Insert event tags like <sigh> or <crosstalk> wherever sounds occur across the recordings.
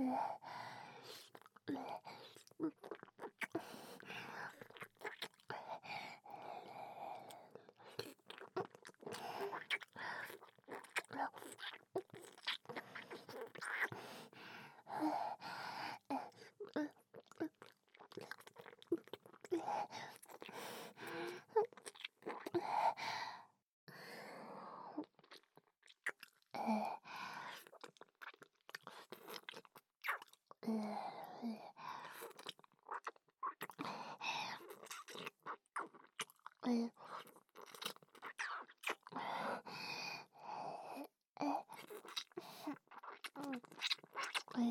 Yeah. <sighs> <sighs> ええ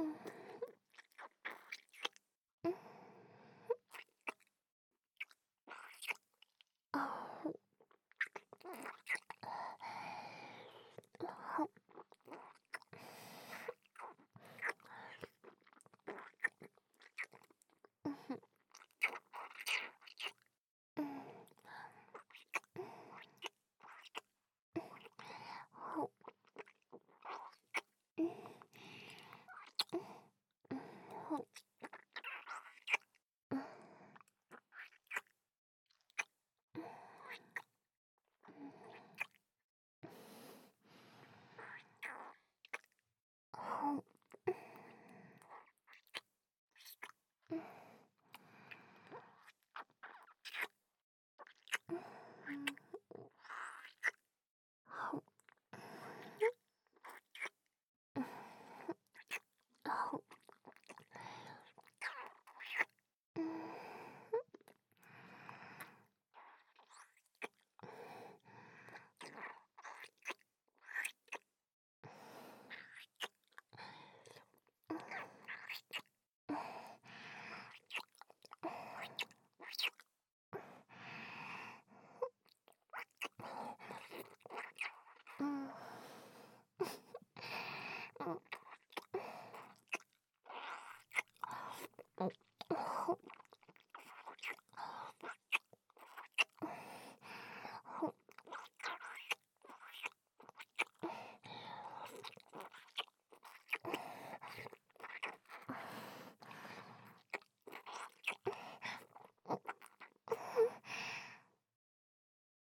Oh.